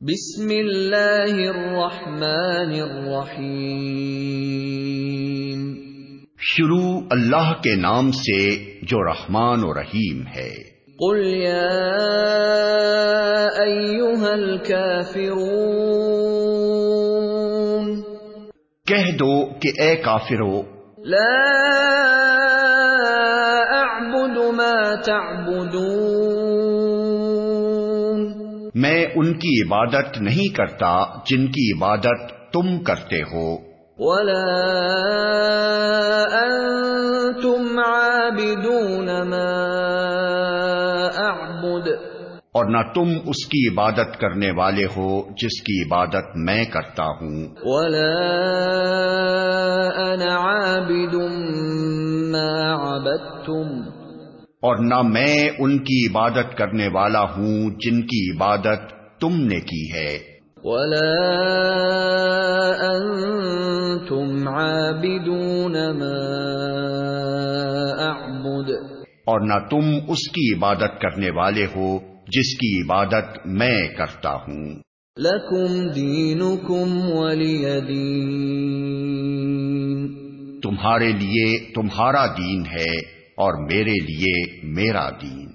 بسم اللہ الرحمن الرحیم۔ شروع اللہ کے نام سے جو رحمان و رحیم ہے۔ قل یا ایوہا الكافرون کہہ دو کہ اے کافرو لا اعبد ما تعبدون۔ میں ان کی عبادت نہیں کرتا جن کی عبادت تم کرتے ہو۔ ولا انتم عابدون ما اعبد اور نہ تم اس کی عبادت کرنے والے ہو جس کی عبادت میں کرتا ہوں۔ ولا انا عابد ما عبدتم۔ اور نہ میں ان کی عبادت کرنے والا ہوں جن کی عبادت تم نے کی ہے۔ ولا انتم عابدون ما اعبد اور نہ تم اس کی عبادت کرنے والے ہو جس کی عبادت میں کرتا ہوں۔ لکم دینکم ولی دین تمہارے لیے تمہارا دین ہے۔ اور میرے لیے میرا دین۔